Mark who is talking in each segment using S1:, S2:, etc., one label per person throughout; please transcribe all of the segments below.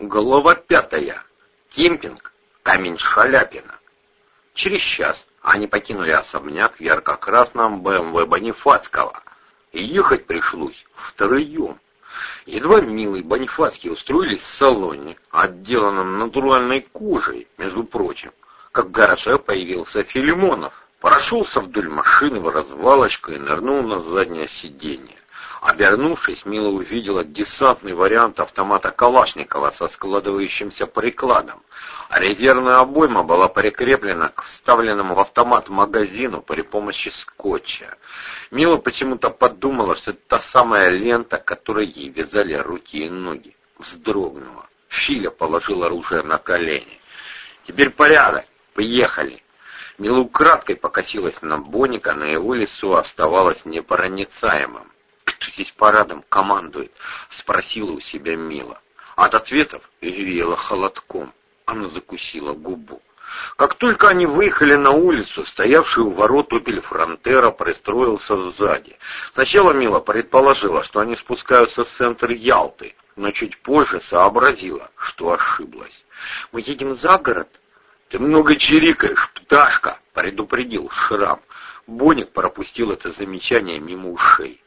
S1: Глава пятая. Кемпинг. Камень Шаляпина. Через час они покинули особняк в ярко-красном БМВ Бонифацкого. И ехать пришлось втроем. Едва милый Бонифацкий устроились в салоне, отделанном натуральной кожей, между прочим, как в гараже появился Филимонов. Прошелся вдоль машины в развалочку и нырнул на заднее сиденье. Обернувшись, Мила увидела десантный вариант автомата Калашникова со складывающимся прикладом. Резервная обойма была прикреплена к вставленному в автомат магазину при помощи скотча. Мила почему-то подумала, что это та самая лента, которой ей вязали руки и ноги. Вздрогнула. Филя положил оружие на колени. «Теперь порядок. Поехали!» Мила украдкой покосилась на Боника, но его лицо оставалось непроницаемым здесь парадом командует?» — спросила у себя Мила. От ответов веяло холодком. Она закусила губу. Как только они выехали на улицу, стоявший у ворот «Опель Фронтера» пристроился сзади. Сначала Мила предположила, что они спускаются в центр Ялты, но чуть позже сообразила, что ошиблась. «Мы едем за город?» «Ты много чирикаешь, пташка!» — предупредил Шрам. Боник пропустил это замечание мимо ушей.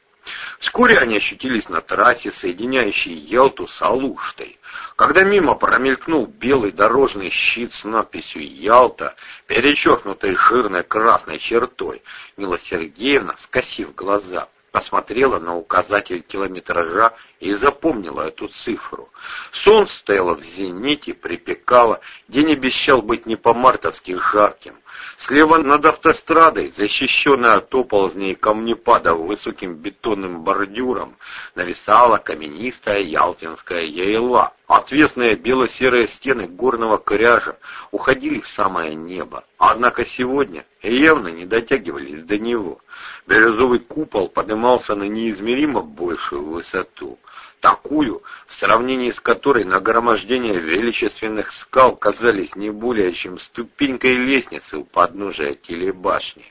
S1: Вскоре они ощутились на трассе, соединяющей Ялту с Алуштой. Когда мимо промелькнул белый дорожный щит с надписью «Ялта», перечеркнутой жирной красной чертой, Мила Сергеевна, скосив глаза, посмотрела на указатель километража и запомнила эту цифру. Солнце стояло в зените, припекало, день обещал быть не по-мартовски жарким. Слева над автострадой, защищенная от оползней камнепадов высоким бетонным бордюром, нависала каменистая ялтинская яйла. Отвесные бело-серые стены горного коряжа уходили в самое небо, однако сегодня явно не дотягивались до него. Бирюзовый купол поднимался на неизмеримо большую высоту такую, в сравнении с которой нагромождение величественных скал казались не более чем ступенькой лестницы у подножия телебашни.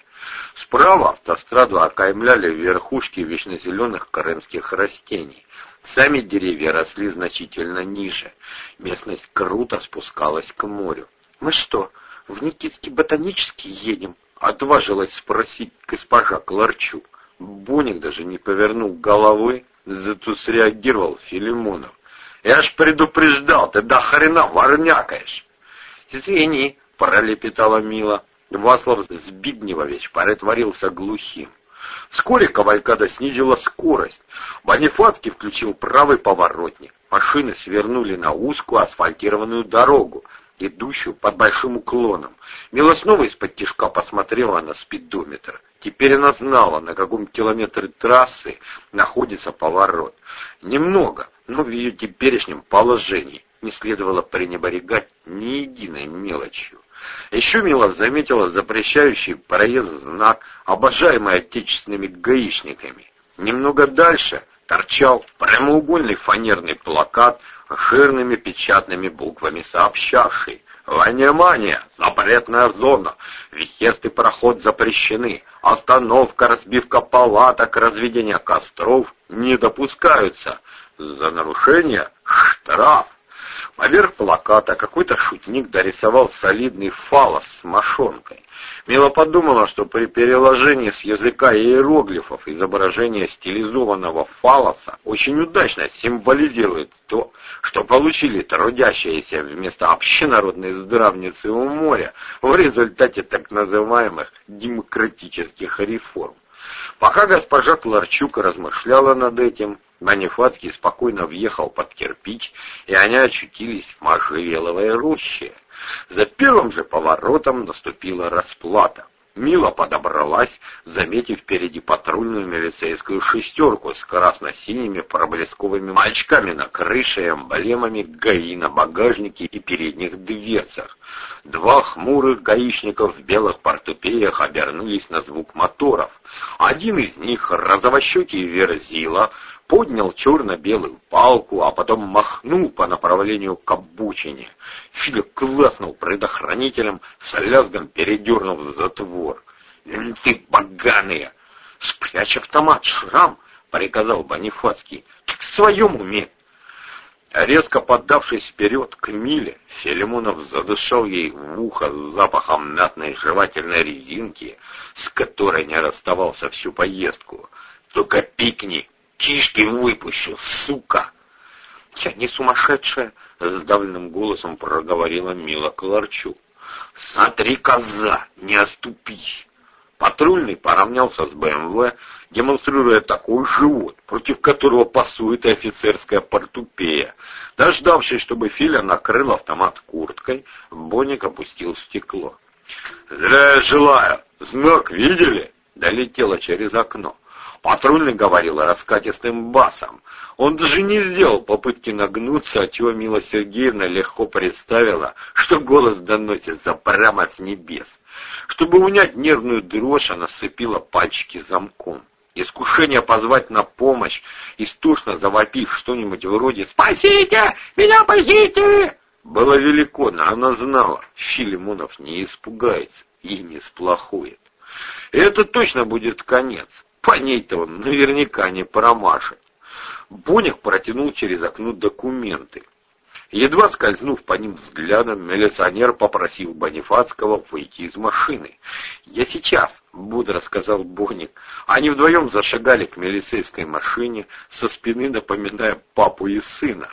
S1: Справа автостраду окаймляли верхушки вечнозеленых крымских растений. Сами деревья росли значительно ниже. Местность круто спускалась к морю. «Мы что, в Никитский ботанический едем?» — отважилась спросить госпожа Кларчук. Боник даже не повернул головы, Зато среагировал Филимонов. «Я ж предупреждал, ты до хрена ворнякаешь!» «Извини», — пролепетала Мила. Васлав Збигневович притворился глухим. Вскоре Кавалькада снизила скорость. Бонифацкий включил правый поворотник. Машины свернули на узкую асфальтированную дорогу, идущую под большим уклоном. Мила снова из-под тишка посмотрела на спидометр. Теперь она знала, на каком километре трассы находится поворот. Немного, но в ее теперешнем положении не следовало пренебрегать ни единой мелочью. Еще Мила заметила запрещающий проезд знак, обожаемый отечественными гаишниками. Немного дальше торчал прямоугольный фанерный плакат, жирными печатными буквами сообщавший «Внимание! Запретная зона! Въезд и проход запрещены! Остановка, разбивка палаток, разведение костров не допускаются! За нарушение штраф!» Поверх плаката какой-то шутник дорисовал солидный фалос с мошонкой. Мила подумала, что при переложении с языка иероглифов изображение стилизованного фалоса очень удачно символизирует то, что получили трудящиеся вместо общенародной здравницы у моря в результате так называемых демократических реформ. Пока госпожа Кларчук размышляла над этим, Манифатский спокойно въехал под кирпич, и они очутились в можжевеловой роще. За первым же поворотом наступила расплата. Мила подобралась, заметив впереди патрульную милицейскую шестерку с красно-синими проблесковыми мальчиками на крыше и эмблемами ГАИ на багажнике и передних дверцах. Два хмурых гаишников в белых портупеях обернулись на звук моторов. Один из них, розовощекий Верзила, поднял черно-белую палку, а потом махнул по направлению к обучине. Филипп класснул предохранителем, с лязгом передернув затвор. «Ты поганые!» «Спрячь автомат, шрам!» — приказал Бонифацкий. «Ты в своем уме!» Резко поддавшись вперед к Миле, Филимонов задышал ей в ухо с запахом мятной жевательной резинки, с которой не расставался всю поездку. «Только пикни! Кишки выпущу, сука!» «Я не сумасшедшая!» — сдавленным голосом проговорила Мила Колорчук. «Смотри, коза, не оступись!» Патрульный поравнялся с БМВ, демонстрируя такой живот, против которого пасует и офицерская портупея. Дождавшись, чтобы Филя накрыл автомат курткой, Боник опустил стекло. «Зря я желаю! Знак видели?» Долетело через окно. Патрульный говорил раскатистым басом. Он даже не сделал попытки нагнуться, отчего Мила Сергеевна легко представила, что голос доносится прямо с небес. Чтобы унять нервную дрожь, она сцепила пальчики замком. Искушение позвать на помощь, истошно завопив что-нибудь вроде «Спасите! Меня похитили!» было велико, но она знала, Филимонов не испугается и не сплохует. Это точно будет конец. По ней-то он наверняка не промашет. Боник протянул через окно документы. Едва скользнув по ним взглядом, милиционер попросил Бонифацкого выйти из машины. «Я сейчас», — бодро сказал Боник. Они вдвоем зашагали к милицейской машине, со спины напоминая папу и сына.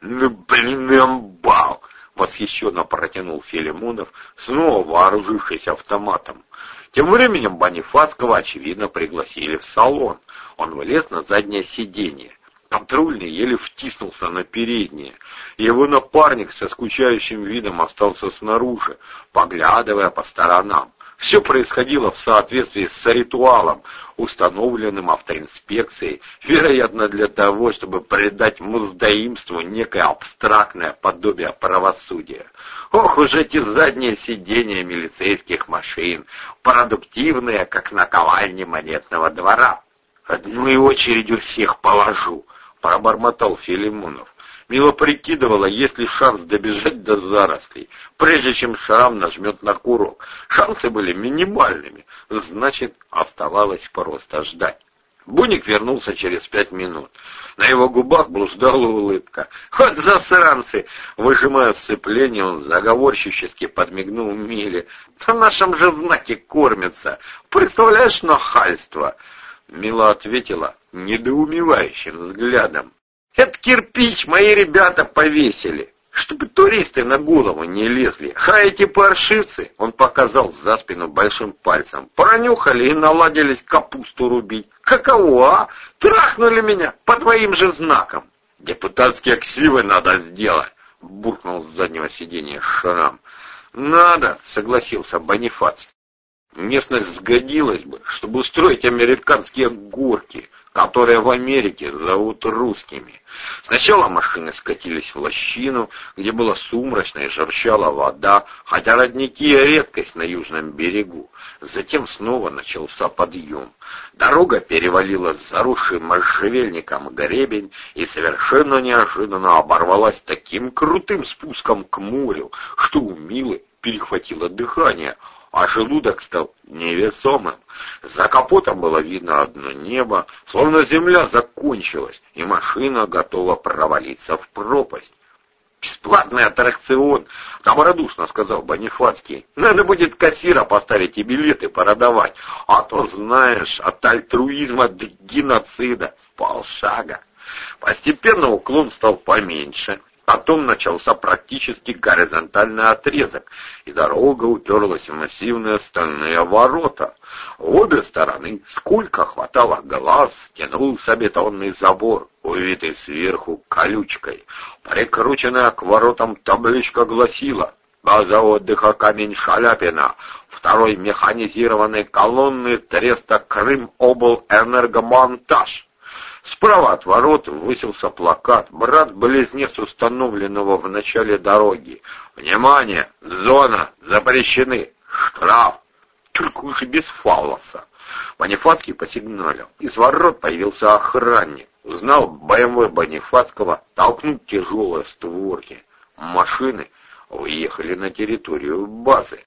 S1: «Ну, блин, амбал!» — восхищенно протянул Филимонов, снова вооружившись автоматом. Тем временем Бонифацкого, очевидно, пригласили в салон. Он вылез на заднее сиденье. Патрульный еле втиснулся на переднее. Его напарник со скучающим видом остался снаружи, поглядывая по сторонам. Все происходило в соответствии с ритуалом, установленным автоинспекцией, вероятно для того, чтобы придать мздоимству некое абстрактное подобие правосудия. Ох уж эти задние сиденья милицейских машин, продуктивные, как наковальни монетного двора. Одной очередью всех положу, пробормотал Филимонов. Мила прикидывала, есть ли шанс добежать до зарослей, прежде чем шрам нажмет на курок. Шансы были минимальными, значит, оставалось просто ждать. Буник вернулся через пять минут. На его губах блуждала улыбка. «Вот засранцы!» Выжимая сцепление, он заговорщически подмигнул Миле. «На нашем же знаке кормятся! Представляешь нахальство!» Мила ответила недоумевающим взглядом. «Это кирпич мои ребята повесили, чтобы туристы на голову не лезли. А эти паршивцы, — он показал за спину большим пальцем, — пронюхали и наладились капусту рубить. Каково, а? Трахнули меня по твоим же знакам. Депутатские ксивы надо сделать, — буркнул с заднего сиденья Шрам. «Надо», — согласился Бонифаций. Местность сгодилась бы, чтобы устроить американские горки, которые в Америке зовут русскими. Сначала машины скатились в лощину, где было сумрачно и журчала вода, хотя родники — редкость на южном берегу. Затем снова начался подъем. Дорога перевалила заросший можжевельником гребень и совершенно неожиданно оборвалась таким крутым спуском к морю, что у Милы перехватило дыхание — а желудок стал невесомым. За капотом было видно одно небо, словно земля закончилась, и машина готова провалиться в пропасть. «Бесплатный аттракцион!» — добродушно сказал Бонифацкий. «Надо будет кассира поставить и билеты продавать, а то, знаешь, от альтруизма до геноцида полшага». Постепенно уклон стал поменьше, Потом начался практически горизонтальный отрезок, и дорога уперлась в массивные стальные ворота. В обе стороны, сколько хватало глаз, тянулся бетонный забор, увитый сверху колючкой. Прикрученная к воротам табличка гласила «База отдыха Камень Шаляпина», второй механизированной колонны Треста Крым обл энергомонтаж. Справа от ворот высился плакат «Брат-близнец установленного в начале дороги». «Внимание! Зона! Запрещены! Штраф!» Только уже без фаллоса. Бонифацкий посигналил. Из ворот появился охранник. Узнал БМВ Бонифацкого толкнуть тяжелые створки. Машины уехали на территорию базы.